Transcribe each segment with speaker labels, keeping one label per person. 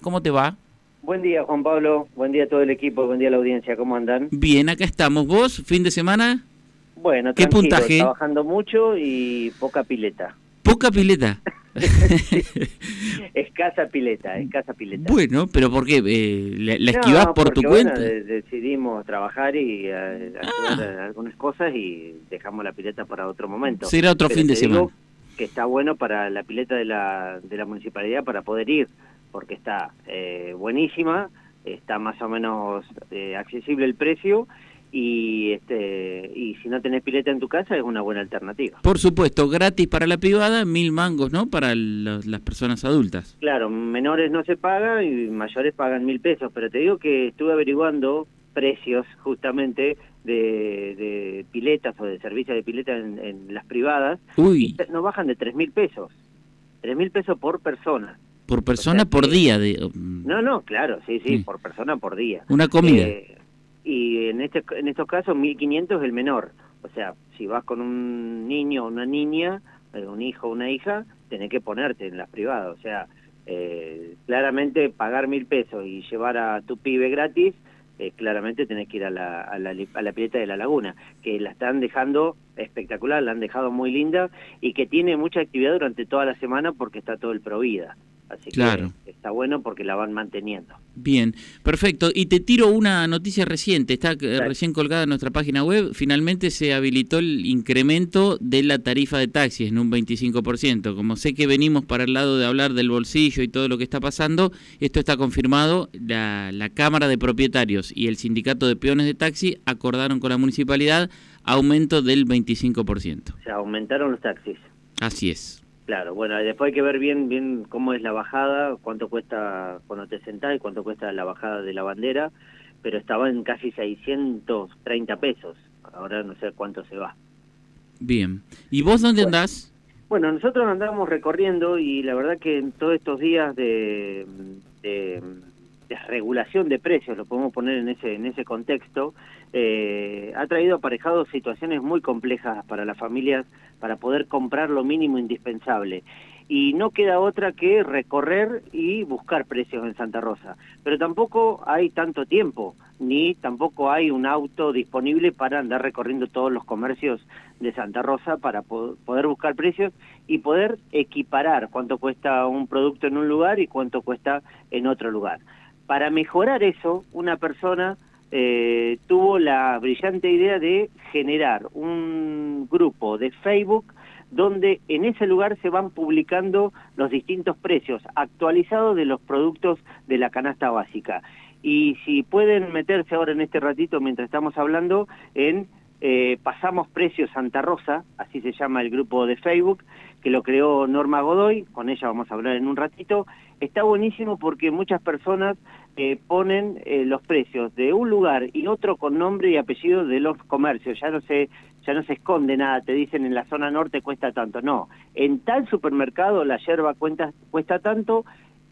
Speaker 1: ¿cómo te va?
Speaker 2: Buen día, Juan Pablo. Buen día a todo el equipo. Buen día a la audiencia. ¿Cómo andan?
Speaker 1: Bien, acá estamos. ¿Vos, fin de semana?
Speaker 2: Bueno,
Speaker 1: ¿Qué
Speaker 2: tranquilo,
Speaker 1: puntaje?
Speaker 2: Trabajando mucho y poca pileta.
Speaker 1: Poca pileta.
Speaker 2: escasa pileta, escasa pileta.
Speaker 1: bueno, pero ¿por qué? Eh, ¿La, la
Speaker 2: No,
Speaker 1: esquivás por tu cuenta?
Speaker 2: bueno, decidimos trabajar y eh, ayudar a algunas cosas y dejamos la pileta para otro momento.
Speaker 1: Será otro
Speaker 2: Pero
Speaker 1: fin de semana.
Speaker 2: Que está bueno para la pileta de la, de la municipalidad para poder ir, porque está eh, buenísima, está más o menos eh, accesible el precio y este y si no tenés pileta en tu casa es una buena alternativa.
Speaker 1: Por supuesto, gratis para la privada, mil mangos, ¿no? Para los- las personas adultas.
Speaker 2: Claro, menores no se pagan y mayores pagan mil pesos, pero te digo que estuve averiguando precios justamente de, de piletas o de servicios de pileta en, en las privadas
Speaker 1: Uy,
Speaker 2: no bajan de tres mil pesos. Tres mil pesos por persona.
Speaker 1: Por persona,
Speaker 2: o sea
Speaker 1: por
Speaker 2: que-
Speaker 1: día. De, mm,
Speaker 2: No, no, claro, sí, sí,
Speaker 1: Sí.
Speaker 2: por persona por día.
Speaker 1: Una comida.
Speaker 2: Eh, y en este en estos casos 1500 es el menor. O sea, si vas con un niño o una niña, eh, un hijo o una hija, tenés que ponerte en las privadas. O sea, eh, claramente pagar mil pesos y llevar a tu pibe gratis, eh, claramente tenés que ir a la, a, la, a la pileta de la laguna, que la están dejando espectacular, la han dejado muy linda y que tiene mucha actividad durante toda la semana porque está todo el Provida. Así
Speaker 1: Claro.
Speaker 2: que está bueno porque la van manteniendo.
Speaker 1: Bien, perfecto. Y te tiro una noticia reciente, está eh, recién colgada en nuestra página web. Finalmente se habilitó el incremento de la tarifa de taxis en un 25%. Como sé que venimos para el lado de hablar del bolsillo y todo lo que está pasando, esto está confirmado. La, la Cámara de Propietarios y el Sindicato de Peones de Taxi acordaron con la municipalidad aumento del 25%.
Speaker 2: O sea, aumentaron los taxis.
Speaker 1: Así es.
Speaker 2: Claro, bueno, después hay que ver bien bien cómo es la bajada, cuánto cuesta cuando te sentás y cuánto cuesta la bajada de la bandera, pero estaba en casi 630 pesos. Ahora no sé cuánto se va.
Speaker 1: Bien. ¿Y vos dónde
Speaker 2: Bueno.
Speaker 1: andás?
Speaker 2: Bueno, nosotros andamos recorriendo y la verdad que en todos estos días de, de, de regulación de precios, lo podemos poner en ese en ese contexto, eh, ha traído aparejados situaciones muy complejas para las familias para poder comprar lo mínimo indispensable. Y no queda otra que recorrer y buscar precios en Santa Rosa. Pero tampoco hay tanto tiempo, ni tampoco hay un auto disponible para andar recorriendo todos los comercios de Santa Rosa para po- poder buscar precios y poder equiparar cuánto cuesta un producto en un lugar y cuánto cuesta en otro lugar. Para mejorar eso, una persona eh, tuvo la brillante idea de generar un grupo de Facebook donde en ese lugar se van publicando los distintos precios actualizados de los productos de la canasta básica. Y si pueden meterse ahora en este ratito mientras estamos hablando en eh, Pasamos Precios Santa Rosa, así se llama el grupo de Facebook, que lo creó Norma Godoy, con ella vamos a hablar en un ratito. Está buenísimo porque muchas personas eh, ponen eh, los precios de un lugar y otro con nombre y apellido de los comercios. Ya no se ya no se esconde nada, te dicen en la zona norte cuesta tanto. No, en tal supermercado la yerba cuesta tanto,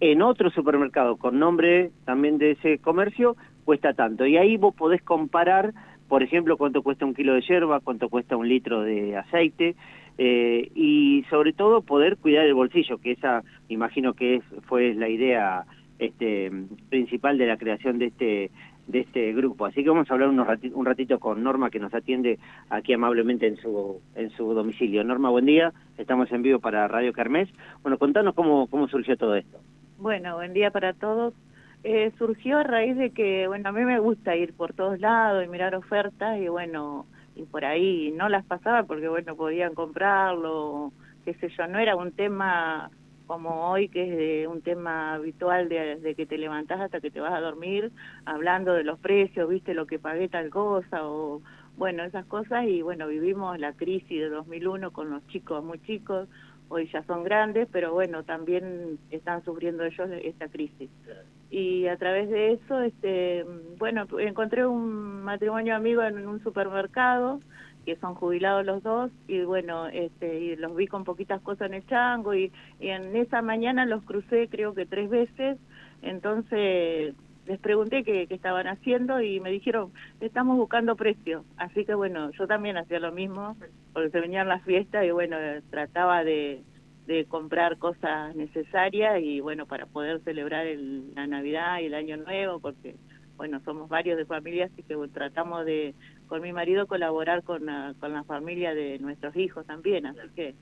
Speaker 2: en otro supermercado con nombre también de ese comercio cuesta tanto. Y ahí vos podés comparar, por ejemplo, cuánto cuesta un kilo de yerba, cuánto cuesta un litro de aceite, eh, y sobre todo poder cuidar el bolsillo, que esa imagino que es, fue la idea este, principal de la creación de este de este grupo. Así que vamos a hablar unos un ratito con Norma que nos atiende aquí amablemente en su en su domicilio. Norma, buen día. Estamos en vivo para Radio Carmes. Bueno, contanos cómo cómo surgió todo esto.
Speaker 3: Bueno, buen día para todos. Eh, surgió a raíz de que, bueno, a mí me gusta ir por todos lados y mirar ofertas y bueno, y por ahí no las pasaba porque, bueno, podían comprarlo, qué sé yo, no era un tema como hoy, que es de un tema habitual de, de que te levantás hasta que te vas a dormir, hablando de los precios, viste lo que pagué tal cosa, o bueno, esas cosas, y bueno, vivimos la crisis de 2001 con los chicos muy chicos, hoy ya son grandes, pero bueno, también están sufriendo ellos esta crisis. Y a través de eso, este, bueno, encontré un matrimonio amigo en un supermercado, que son jubilados los dos, y bueno, este, y los vi con poquitas cosas en el chango, y, en esa mañana los crucé creo que tres veces, entonces les pregunté qué, qué estaban haciendo y me dijeron, estamos buscando precio. Así que bueno, yo también hacía lo mismo, porque se venían las fiestas y bueno, trataba de, de comprar cosas necesarias y bueno, para poder celebrar la Navidad y el Año Nuevo, porque bueno, somos varios de familia, así que tratamos de, con mi marido, colaborar con la, con la familia de nuestros hijos también, así que...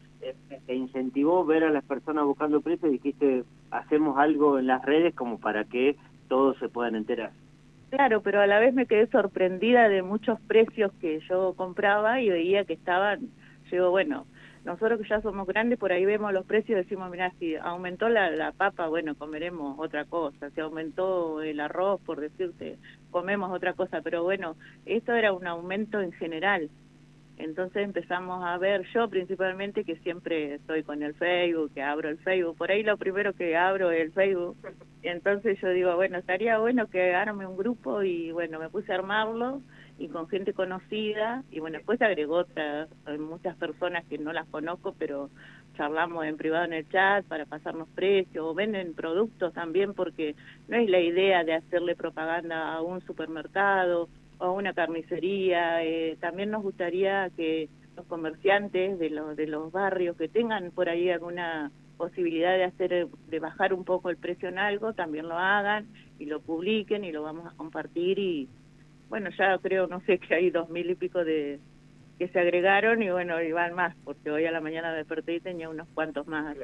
Speaker 2: Te incentivó ver a las personas buscando precios y dijiste, hacemos algo en las redes como para que todos se puedan enterar.
Speaker 3: Claro, pero a la vez me quedé sorprendida de muchos precios que yo compraba y veía que estaban, digo, bueno, nosotros que ya somos grandes, por ahí vemos los precios y decimos, mira, si aumentó la, la papa, bueno, comeremos otra cosa, si aumentó el arroz, por decirte, comemos otra cosa, pero bueno, esto era un aumento en general. Entonces empezamos a ver, yo principalmente que siempre estoy con el Facebook, que abro el Facebook, por ahí lo primero que abro es el Facebook, y entonces yo digo, bueno, estaría bueno que arme un grupo y bueno, me puse a armarlo y con gente conocida y bueno después agregó otras muchas personas que no las conozco pero charlamos en privado en el chat para pasarnos precios o venden productos también porque no es la idea de hacerle propaganda a un supermercado o a una carnicería eh, también nos gustaría que los comerciantes de los de los barrios que tengan por ahí alguna posibilidad de hacer de bajar un poco el precio en algo también lo hagan y lo publiquen y lo vamos a compartir y bueno, ya creo, no sé, que hay dos mil y pico de que se agregaron y bueno, y van más, porque hoy a la mañana desperté y tenía unos cuantos más.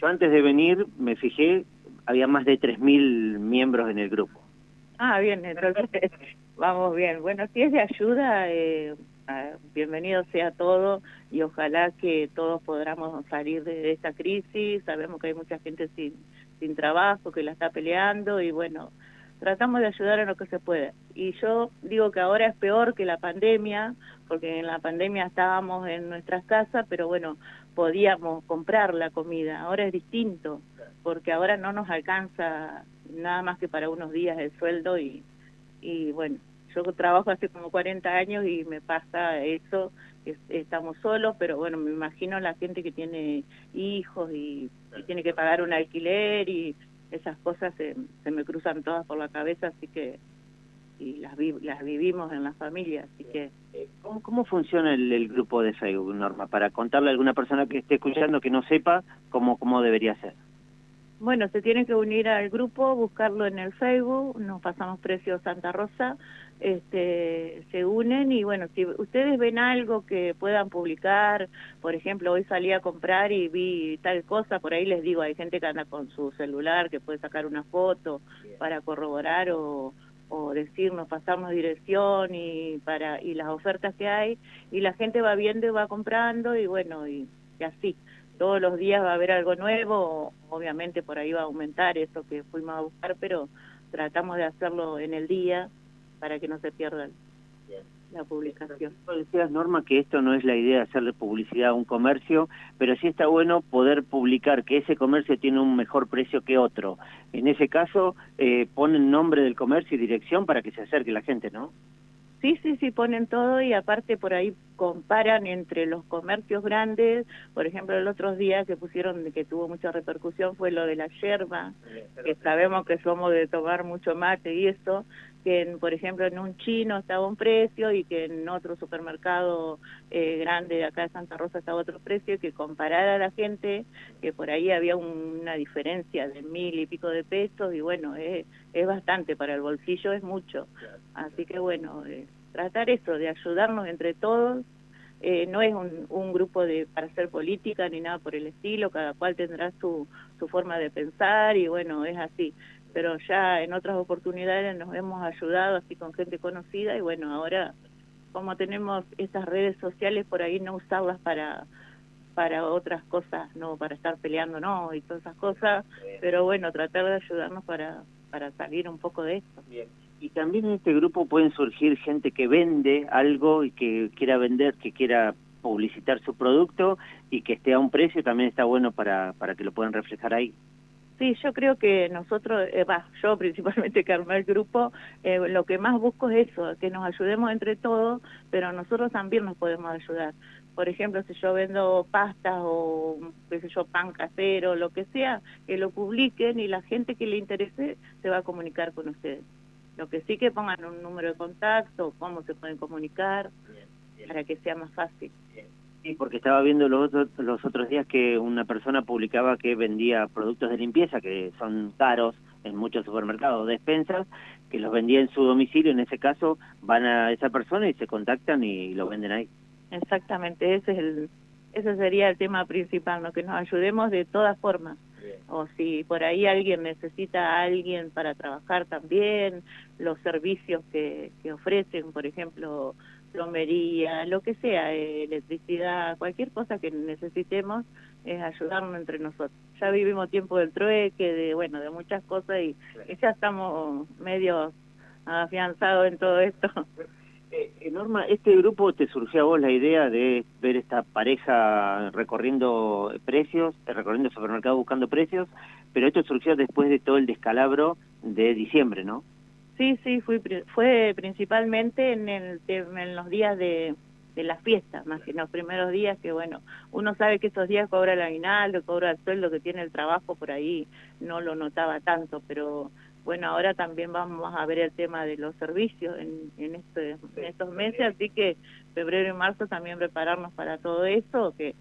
Speaker 2: Yo antes de venir me fijé, había más de tres mil miembros en el grupo.
Speaker 3: Ah, bien, entonces vamos bien. Bueno, si es de ayuda, eh, bienvenido sea todo y ojalá que todos podamos salir de esta crisis. Sabemos que hay mucha gente sin, sin trabajo, que la está peleando y bueno, tratamos de ayudar en lo que se puede. Y yo digo que ahora es peor que la pandemia, porque en la pandemia estábamos en nuestras casas, pero bueno, podíamos comprar la comida. Ahora es distinto, porque ahora no nos alcanza nada más que para unos días el sueldo y, y bueno, yo trabajo hace como 40 años y me pasa eso, estamos solos, pero bueno, me imagino la gente que tiene hijos y tiene que pagar un alquiler y esas cosas se, se me cruzan todas por la cabeza, así que y las, las vivimos en la familia, así que...
Speaker 2: ¿Cómo, cómo funciona el, grupo de Facebook, Norma? Para contarle a alguna persona que esté escuchando que no sepa cómo, cómo debería ser.
Speaker 3: Bueno, se tiene que unir al grupo, buscarlo en el Facebook, nos pasamos precios Santa Rosa, este, se unen y bueno, si ustedes ven algo que puedan publicar, por ejemplo, hoy salí a comprar y vi tal cosa, por ahí les digo, hay gente que anda con su celular que puede sacar una foto para corroborar o, o decirnos, pasarnos dirección y para y las ofertas que hay y la gente va viendo y va comprando y bueno, y, y así todos los días va a haber algo nuevo, obviamente por ahí va a aumentar eso que fuimos a buscar, pero tratamos de hacerlo en el día para que no se pierda la publicación.
Speaker 2: Decías, Norma, que esto no es la idea de hacerle publicidad a un comercio, pero sí está bueno poder publicar que ese comercio tiene un mejor precio que otro. En ese caso, eh, ponen nombre del comercio y dirección para que se acerque la gente, ¿no?
Speaker 3: Sí, sí, sí, ponen todo y aparte por ahí comparan entre los comercios grandes, por ejemplo el otro día que pusieron, que tuvo mucha repercusión fue lo de la yerba, que sabemos que somos de tomar mucho mate y eso, que por ejemplo en un chino estaba un precio y que en otro supermercado eh, grande de acá de Santa Rosa estaba otro precio, que comparar a la gente, que por ahí había una diferencia de mil y pico de pesos y bueno, es, es bastante para el bolsillo, es mucho. Así que bueno, eh, tratar eso, de ayudarnos entre todos. Eh, no es un, un, grupo de para hacer política ni nada por el estilo, cada cual tendrá su, su forma de pensar y bueno, es así. Pero ya en otras oportunidades nos hemos ayudado así con gente conocida y bueno, ahora como tenemos estas redes sociales por ahí no usarlas para para otras cosas, no para estar peleando, no, y todas esas cosas, pero bueno, tratar de ayudarnos para, para salir un poco de esto.
Speaker 2: Bien y también en este grupo pueden surgir gente que vende algo y que quiera vender, que quiera publicitar su producto y que esté a un precio, también está bueno para, para que lo puedan reflejar ahí.
Speaker 3: Sí, yo creo que nosotros, eh, yo principalmente que armé el grupo, eh, lo que más busco es eso, que nos ayudemos entre todos, pero nosotros también nos podemos ayudar. Por ejemplo, si yo vendo pastas o, qué sé yo, pan casero, lo que sea, que lo publiquen y la gente que le interese se va a comunicar con ustedes. Lo que sí que pongan un número de contacto, cómo se pueden comunicar, para que sea más fácil.
Speaker 2: Sí, porque estaba viendo los, los otros días que una persona publicaba que vendía productos de limpieza que son caros en muchos supermercados, despensas, que los vendía en su domicilio, en ese caso van a esa persona y se contactan y lo venden ahí.
Speaker 3: Exactamente, ese es el ese sería el tema principal, ¿no? que nos ayudemos de todas formas. O si por ahí alguien necesita a alguien para trabajar también, los servicios que, que ofrecen, por ejemplo, plomería, lo que sea, electricidad, cualquier cosa que necesitemos, es ayudarnos entre nosotros. Ya vivimos tiempo del trueque, de bueno, de muchas cosas y, ya estamos medio afianzados en todo esto.
Speaker 2: Eh, Norma, ¿este grupo te surgió a vos la idea de ver esta pareja recorriendo precios, eh, recorriendo supermercados buscando precios, pero esto surgió después de todo el descalabro de diciembre, ¿no?
Speaker 3: Sí, sí, fui, fue principalmente en, el, en los días de, de las fiestas, más que en los primeros días que, bueno, uno sabe que esos días cobra el aguinaldo, cobra el sueldo que tiene el trabajo, por ahí no lo notaba tanto, pero bueno, ahora también vamos a ver el tema de los servicios en, en, este, en estos meses, así que febrero y marzo también prepararnos para todo eso, que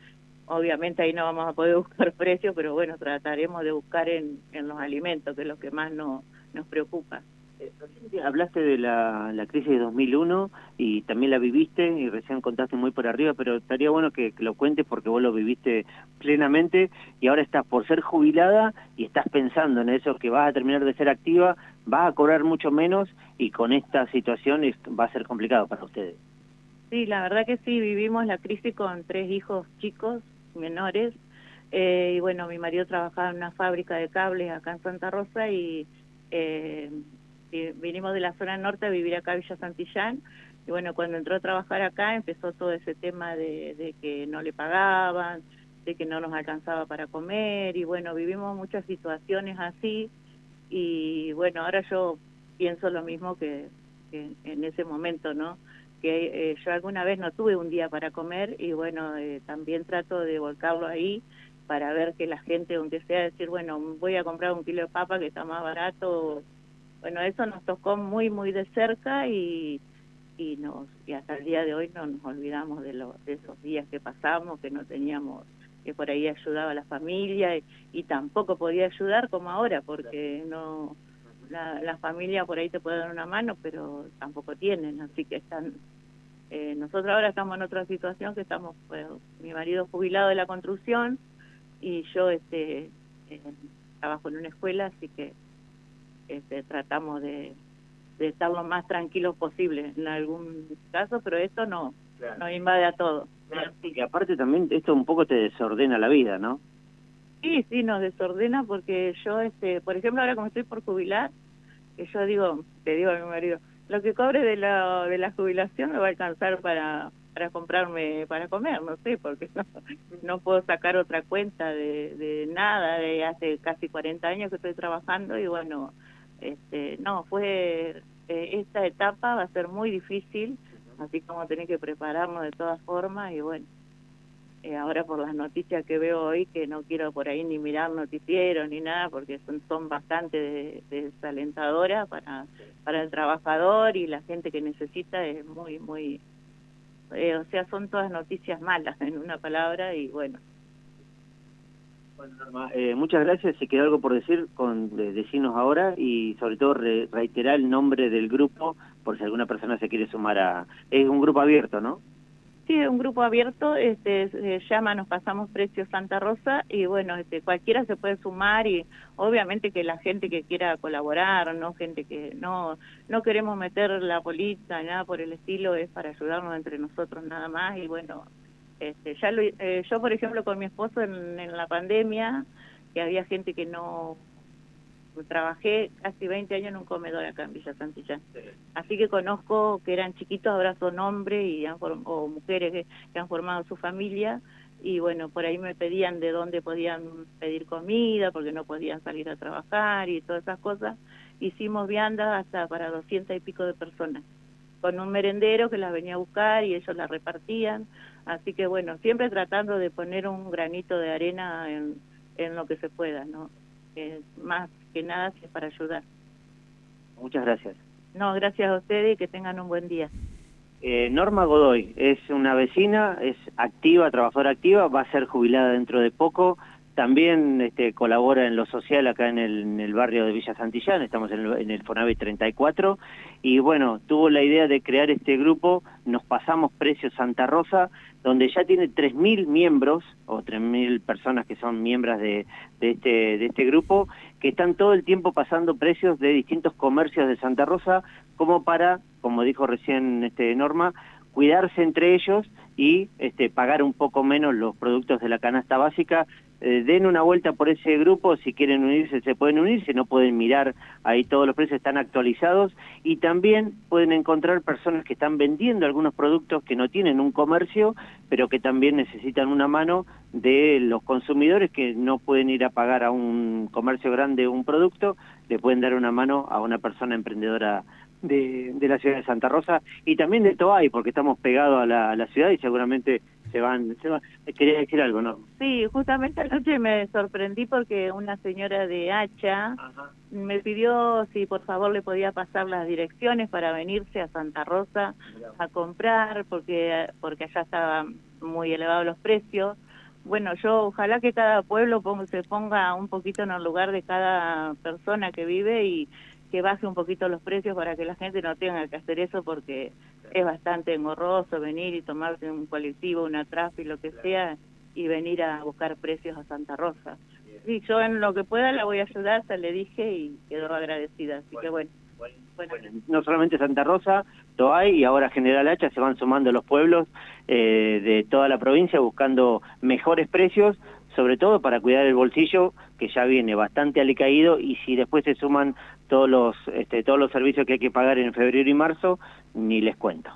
Speaker 3: obviamente ahí no vamos a poder buscar precios, pero bueno, trataremos de buscar en, los alimentos, que es lo que más no, nos preocupa.
Speaker 2: Hablaste de la, la crisis de 2001 y también la viviste y recién contaste muy por arriba, pero estaría bueno que, lo cuentes porque vos lo viviste plenamente y ahora estás por ser jubilada y estás pensando en eso, que vas a terminar de ser activa, vas a cobrar mucho menos y con esta situación va a ser complicado para ustedes.
Speaker 3: Sí, la verdad que sí, vivimos la crisis con tres hijos chicos, menores, eh, y bueno, mi marido trabajaba en una fábrica de cables acá en Santa Rosa y... Eh, vinimos de la zona norte a vivir acá a Villa Santillán, y bueno, cuando entró a trabajar acá empezó todo ese tema de, de que no le pagaban, de que no nos alcanzaba para comer, y bueno, vivimos muchas situaciones así, y bueno, ahora yo pienso lo mismo que, en ese momento, ¿no? que eh, yo alguna vez no tuve un día para comer y bueno, eh, también trato de volcarlo ahí para ver que la gente, aunque sea decir, bueno, voy a comprar un kilo de papa que está más barato, bueno, eso nos tocó muy, muy de cerca y, y, nos, y hasta el día de hoy no nos olvidamos de, lo, de esos días que pasamos, que no teníamos, que por ahí ayudaba a la familia y, tampoco podía ayudar como ahora, porque no la, la, familia por ahí te puede dar una mano, pero tampoco tienen, así que están... Eh, nosotros ahora estamos en otra situación que estamos, pues, mi marido jubilado de la construcción y yo este eh, trabajo en una escuela, así que este, tratamos de, de, estar lo más tranquilos posible en algún caso, pero esto no, no invade a todo.
Speaker 2: Y aparte también esto un poco te desordena la vida, ¿no?
Speaker 3: Sí, sí, nos desordena porque yo, este, por ejemplo, ahora como estoy por jubilar, que yo digo, te digo a mi marido, lo que cobre de la, de la jubilación me va a alcanzar para para comprarme para comer, no sé, porque no, no puedo sacar otra cuenta de, de nada, de hace casi 40 años que estoy trabajando y bueno, este, no, fue, eh, esta etapa va a ser muy difícil, así como tener que prepararnos de todas formas y bueno, eh, ahora por las noticias que veo hoy, que no quiero por ahí ni mirar noticieros ni nada, porque son, son bastante desalentadoras para, para el trabajador y la gente que necesita es muy, muy, eh, o sea, son todas noticias malas en una palabra y bueno,
Speaker 2: eh, muchas gracias. Si queda algo por decir, con de, decirnos ahora y sobre todo reiterar el nombre del grupo por si alguna persona se quiere sumar a... Es un grupo abierto, ¿no?
Speaker 3: Sí, es un grupo abierto, este, llama Nos Pasamos Precios Santa Rosa y bueno, este, cualquiera se puede sumar y obviamente que la gente que quiera colaborar, no gente que no no queremos meter la política, nada por el estilo, es para ayudarnos entre nosotros nada más y bueno, este, ya eh, yo, por ejemplo, con mi esposo en, la pandemia, que había gente que no... Trabajé casi 20 años en un comedor acá en Villa Santillán. Así que conozco que eran chiquitos, ahora son hombres y o mujeres que, han formado su familia y bueno, por ahí me pedían de dónde podían pedir comida porque no podían salir a trabajar y todas esas cosas. Hicimos viandas hasta para 200 y pico de personas con un merendero que las venía a buscar y ellos las repartían. Así que bueno, siempre tratando de poner un granito de arena en, en lo que se pueda, ¿no? más que nada es para ayudar.
Speaker 2: Muchas gracias.
Speaker 3: No, gracias a ustedes y que tengan un buen día.
Speaker 2: Eh, Norma Godoy es una vecina, es activa, trabajadora activa, va a ser jubilada dentro de poco. También este, colabora en lo social acá en el, barrio de Villa Santillán, estamos en el, en el 34, y bueno, tuvo la idea de crear este grupo, nos pasamos precios Santa Rosa, donde ya tiene 3.000 miembros, o 3.000 personas que son miembros de, de, este, de este grupo, que están todo el tiempo pasando precios de distintos comercios de Santa Rosa, como para, como dijo recién este Norma, cuidarse entre ellos y este, pagar un poco menos los productos de la canasta básica, eh, den una vuelta por ese grupo, si quieren unirse se pueden unir, si no pueden mirar, ahí todos los precios están actualizados. Y también pueden encontrar personas que están vendiendo algunos productos que no tienen un comercio, pero que también necesitan una mano de los consumidores que no pueden ir a pagar a un comercio grande un producto, le pueden dar una mano a una persona emprendedora de, la ciudad de Santa Rosa y también de Toay, porque estamos pegados a la ciudad y seguramente se van, se van. Quería decir algo, ¿no?
Speaker 3: Sí, justamente anoche me sorprendí porque una señora de Hacha me pidió si por favor le podía pasar las direcciones para venirse a Santa Rosa a comprar, porque, porque allá estaban muy elevados los precios. Bueno, yo ojalá que cada pueblo se ponga un poquito en el lugar de cada persona que vive y que baje un poquito los precios para que la gente no tenga que hacer eso porque es bastante engorroso venir y tomarse un colectivo, una y lo que sea y venir a buscar precios a Santa Rosa. Sí, yo en lo que pueda la voy a ayudar, se le dije y quedó agradecida, así que bueno.
Speaker 2: Bueno. no solamente Santa Rosa, Toay y ahora General Hacha se van sumando los pueblos eh, de toda la provincia buscando mejores precios, sobre todo para cuidar el bolsillo que ya viene bastante alicaído y si después se suman todos los este, todos los servicios que hay que pagar en febrero y marzo, ni les cuento.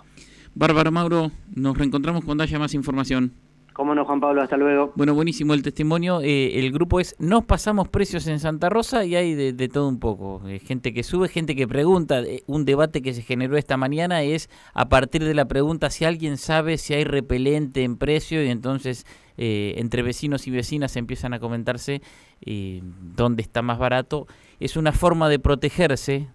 Speaker 1: Bárbara Mauro, nos reencontramos cuando haya más información.
Speaker 2: Cómo no, Juan Pablo, hasta luego.
Speaker 1: Bueno, buenísimo el testimonio. Eh, el grupo es Nos pasamos precios en Santa Rosa y hay de, todo un poco. Eh, gente que sube, gente que pregunta. Eh, un debate que se generó esta mañana es a partir de la pregunta si alguien sabe si hay repelente en precio y entonces entre vecinos y vecinas empiezan a comentarse dónde está más barato. Es una forma de protegerse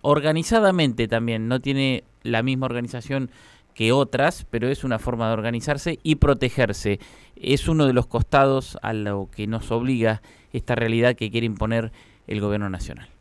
Speaker 1: organizadamente también. No tiene la misma organización que otras, pero es una forma de organizarse y protegerse. Es uno de los costados a lo que nos obliga esta realidad que quiere imponer el gobierno nacional.